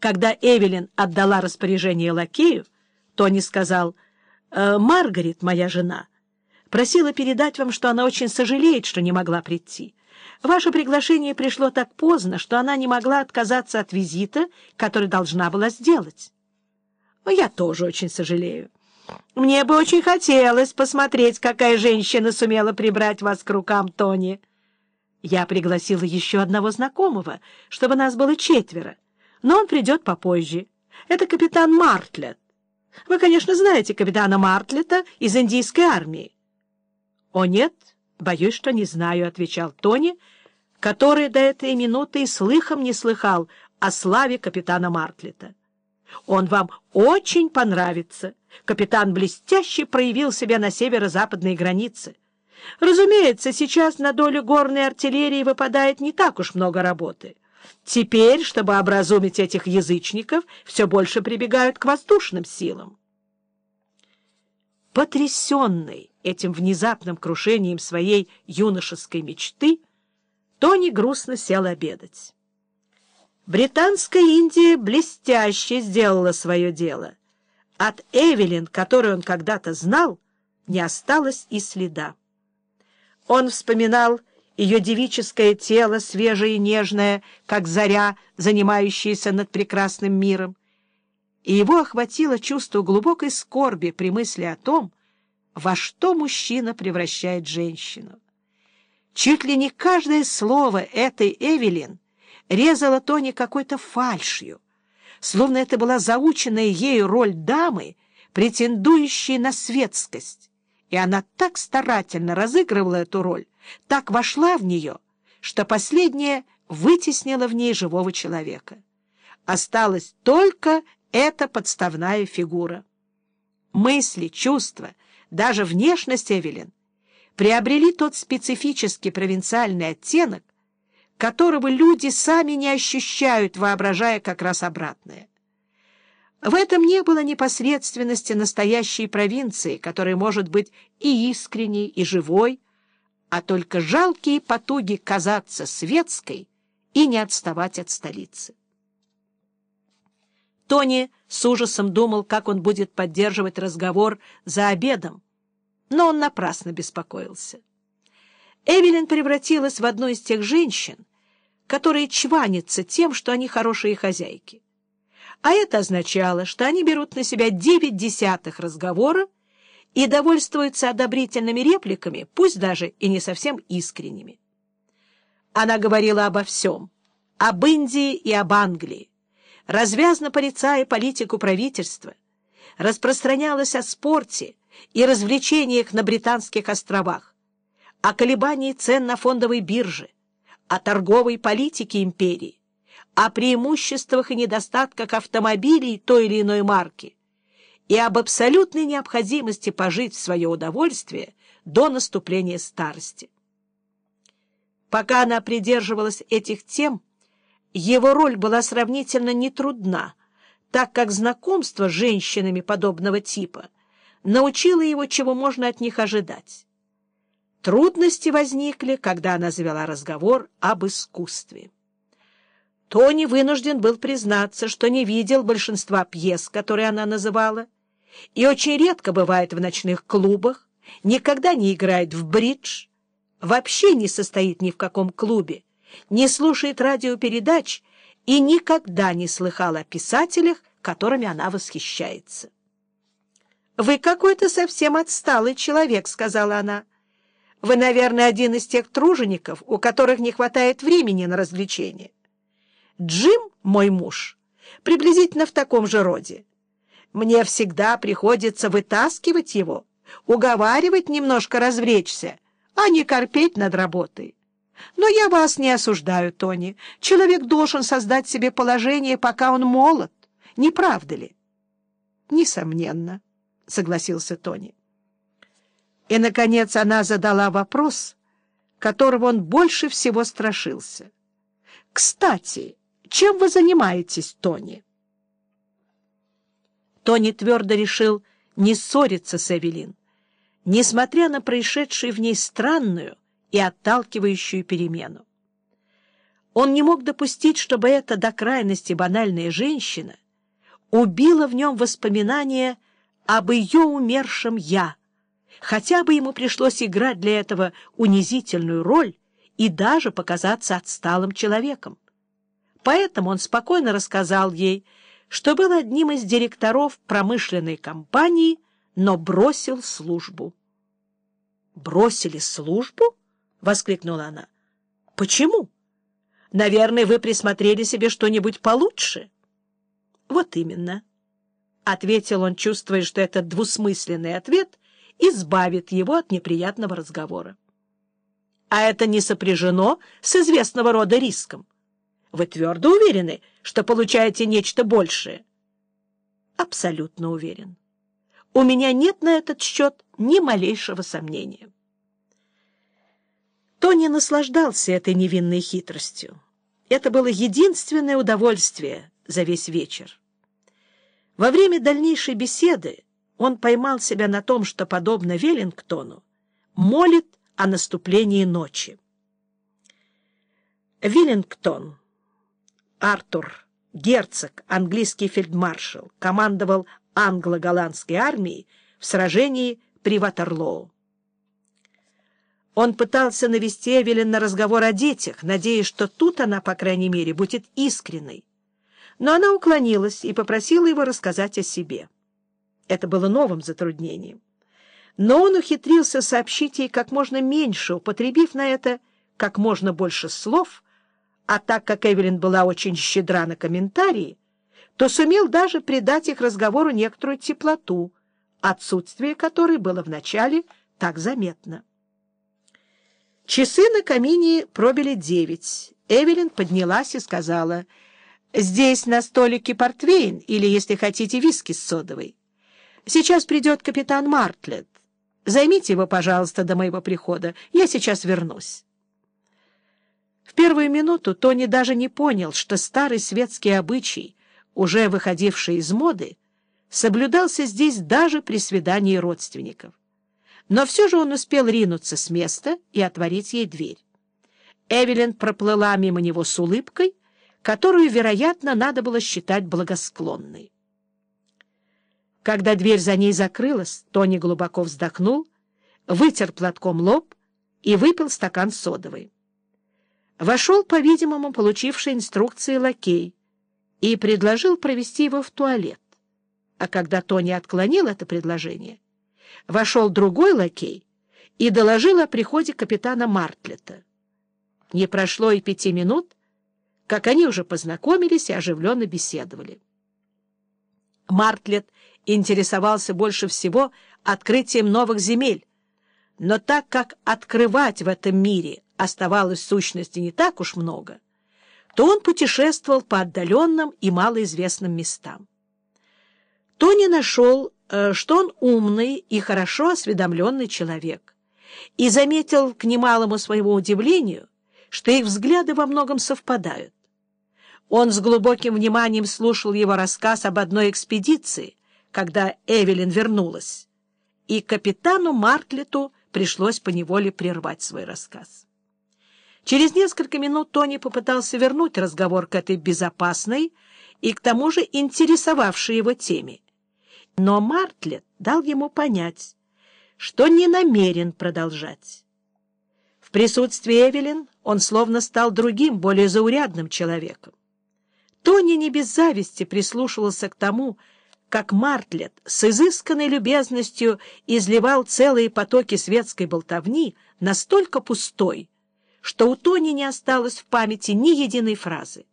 Когда Эвелин отдала распоряжение лакею, Тони сказал, «Э, «Маргарет, моя жена, просила передать вам, что она очень сожалеет, что не могла прийти. Ваше приглашение пришло так поздно, что она не могла отказаться от визита, который должна была сделать». «Я тоже очень сожалею. Мне бы очень хотелось посмотреть, какая женщина сумела прибрать вас к рукам, Тони». Я пригласила еще одного знакомого, чтобы нас было четверо но он придет попозже. Это капитан Мартлет. Вы, конечно, знаете капитана Мартлета из индийской армии. — О, нет, боюсь, что не знаю, — отвечал Тони, который до этой минуты и слыхом не слыхал о славе капитана Мартлета. Он вам очень понравится. Капитан блестяще проявил себя на северо-западной границе. Разумеется, сейчас на долю горной артиллерии выпадает не так уж много работы. Теперь, чтобы образумить этих язычников, все больше прибегают к воздушным силам. Потрясенный этим внезапным крушением своей юношеской мечты, Тони грустно сел обедать. Британская Индия блестяще сделала свое дело. От Эвелин, которую он когда-то знал, не осталось и следа. Он вспоминал ее девическое тело, свежее и нежное, как заря, занимающаяся над прекрасным миром. И его охватило чувство глубокой скорби при мысли о том, во что мужчина превращает женщину. Чуть ли не каждое слово этой Эвелин резало Тони какой-то фальшью, словно это была заученная ею роль дамы, претендующей на светскость, и она так старательно разыгрывала эту роль, так вошла в нее, что последняя вытеснила в ней живого человека. Осталась только эта подставная фигура. Мысли, чувства, даже внешность Эвелин приобрели тот специфический провинциальный оттенок, которого люди сами не ощущают, воображая как раз обратное. В этом не было непосредственности настоящей провинции, которая может быть и искренней, и живой, а только жалкие потуги казаться светской и не отставать от столицы. Тони с ужасом думал, как он будет поддерживать разговор за обедом, но он напрасно беспокоился. Эвелин превратилась в одну из тех женщин, которые чванятся тем, что они хорошие хозяйки. А это означало, что они берут на себя девять десятых разговора и довольствуется одобрительными репликами, пусть даже и не совсем искренними. Она говорила обо всем, об Индии и об Англии, развязно порицая политику правительства, распространялась о спорте и развлечениях на Британских островах, о колебании цен на фондовой бирже, о торговой политике империи, о преимуществах и недостатках автомобилей той или иной марки, и об абсолютной необходимости пожить в свое удовольствие до наступления старости. Пока она придерживалась этих тем, его роль была сравнительно нетрудна, так как знакомство с женщинами подобного типа научило его, чего можно от них ожидать. Трудности возникли, когда она завела разговор об искусстве. Тони вынужден был признаться, что не видел большинства пьес, которые она называла, и очень редко бывает в ночных клубах, никогда не играет в бридж, вообще не состоит ни в каком клубе, не слушает радиопередач и никогда не слыхал о писателях, которыми она восхищается. «Вы какой-то совсем отсталый человек», — сказала она. «Вы, наверное, один из тех тружеников, у которых не хватает времени на развлечения. Джим, мой муж, приблизительно в таком же роде. Мне всегда приходится вытаскивать его, уговаривать немножко развлечься, а не корпеть над работой. Но я вас не осуждаю, Тони. Человек должен создать себе положение, пока он молод. Не правда ли? — Несомненно, — согласился Тони. И, наконец, она задала вопрос, которого он больше всего страшился. — Кстати, чем вы занимаетесь, Тони? — Тони твердо решил не ссориться с Эвелин, несмотря на происшедшую в ней странную и отталкивающую перемену. Он не мог допустить, чтобы эта до крайности банальная женщина убила в нем воспоминания об ее умершем «я», хотя бы ему пришлось играть для этого унизительную роль и даже показаться отсталым человеком. Поэтому он спокойно рассказал ей, что был одним из директоров промышленной компании, но бросил службу. «Бросили службу?» — воскликнула она. «Почему? Наверное, вы присмотрели себе что-нибудь получше?» «Вот именно», — ответил он, чувствуя, что этот двусмысленный ответ избавит его от неприятного разговора. «А это не сопряжено с известного рода риском. Вы твердо уверены, что получаете нечто большее?» «Абсолютно уверен. У меня нет на этот счет ни малейшего сомнения». Тони наслаждался этой невинной хитростью. Это было единственное удовольствие за весь вечер. Во время дальнейшей беседы он поймал себя на том, что, подобно Веллингтону, молит о наступлении ночи. Веллингтон, Артур, герцог, английский фельдмаршал, командовал англо-голландской армией в сражении при Ватерлоу. Он пытался навести Эвелин на разговор о детях, надеясь, что тут она, по крайней мере, будет искренной. Но она уклонилась и попросила его рассказать о себе. Это было новым затруднением. Но он ухитрился сообщить ей как можно меньше, употребив на это как можно больше слов, а так как Эвелин была очень щедра на комментарии, то сумел даже придать их разговору некоторую теплоту, отсутствие которой было вначале так заметно. Часы на камине пробили девять. Эвелин поднялась и сказала, «Здесь на столике портвейн или, если хотите, виски с содовой. Сейчас придет капитан Мартлет. Займите его, пожалуйста, до моего прихода. Я сейчас вернусь». В первую минуту Тони даже не понял, что старый светский обычай, уже выходивший из моды, соблюдался здесь даже при свидании родственников. Но все же он успел ринуться с места и отворить ей дверь. Эвелин проплыла мимо него с улыбкой, которую, вероятно, надо было считать благосклонной. Когда дверь за ней закрылась, Тони глубоко вздохнул, вытер платком лоб и выпил стакан содовой. Вошел, по-видимому, получивший инструкции лакей и предложил провести его в туалет. А когда Тони отклонил это предложение, вошел другой лакей и доложил о приходе капитана Мартлета. Не прошло и пяти минут, как они уже познакомились и оживленно беседовали. Мартлет интересовался больше всего открытием новых земель, но так как открывать в этом мире оставалось в сущности не так уж много, то он путешествовал по отдаленным и малоизвестным местам. Тони нашел Э, что он умный и хорошо осведомленный человек, и заметил к немалому своему удивлению, что их взгляды во многом совпадают. Он с глубоким вниманием слушал его рассказ об одной экспедиции, когда Эвелин вернулась, и капитану Мартлету пришлось поневоле прервать свой рассказ. Через несколько минут Тони попытался вернуть разговор к этой безопасной и к тому же интересовавшей его теме, но Мартлет дал ему понять, что не намерен продолжать. В присутствии Эвелин он словно стал другим, более заурядным человеком. Тони не без зависти прислушивался к тому, как Мартлет с изысканной любезностью изливал целые потоки светской болтовни настолько пустой, что у Тони не осталось в памяти ни единой фразы.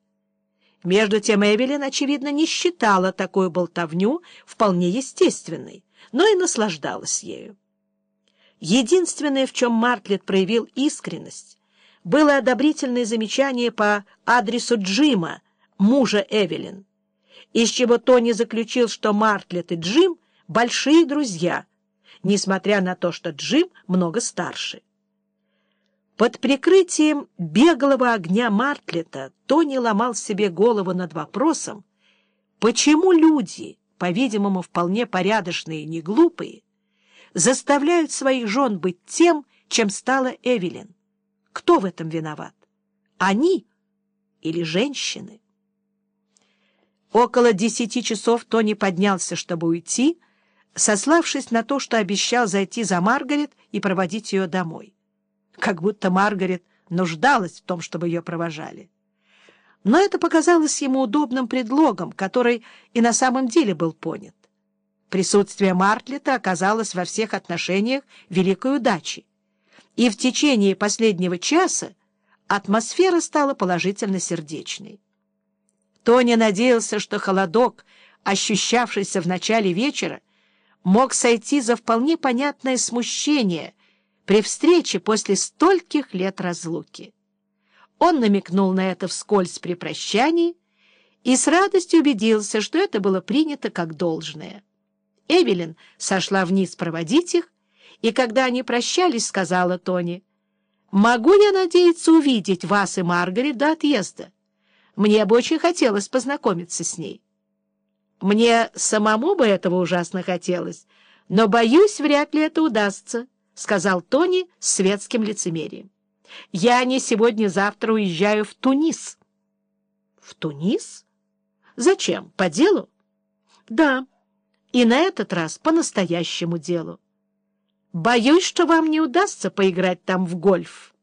Между тем Эвелин, очевидно, не считала такую болтовню вполне естественной, но и наслаждалась ею. Единственное, в чем Мартлет проявил искренность, было одобрительное замечание по адресу Джима, мужа Эвелин, из чего Тони заключил, что Мартлет и Джим — большие друзья, несмотря на то, что Джим много старше. Под прикрытием беглого огня Мартлета Тони ломал себе голову над вопросом, почему люди, по-видимому, вполне порядочные и неглупые, заставляют своих жен быть тем, чем стала Эвелин. Кто в этом виноват? Они или женщины. Около десяти часов Тони поднялся, чтобы уйти, сославшись на то, что обещал зайти за Маргарет и проводить ее домой. Как будто Маргарет нуждалась в том, чтобы ее провожали. Но это показалось ему удобным предлогом, который и на самом деле был понят. Присутствие Мартлета оказалось во всех отношениях великой удачей, и в течение последнего часа атмосфера стала положительно сердечной. Тони надеялся, что холодок, ощущавшийся в начале вечера, мог сойти за вполне понятное смущение при встрече после стольких лет разлуки. Он намекнул на это вскользь при прощании и с радостью убедился, что это было принято как должное. Эвелин сошла вниз проводить их, и когда они прощались, сказала Тони, «Могу я надеяться увидеть вас и Маргарет до отъезда? Мне бы очень хотелось познакомиться с ней». «Мне самому бы этого ужасно хотелось, но, боюсь, вряд ли это удастся», — сказал Тони с светским лицемерием. «Я не сегодня-завтра уезжаю в Тунис». «В Тунис? Зачем? По делу?» «Да, и на этот раз по настоящему делу. Боюсь, что вам не удастся поиграть там в гольф».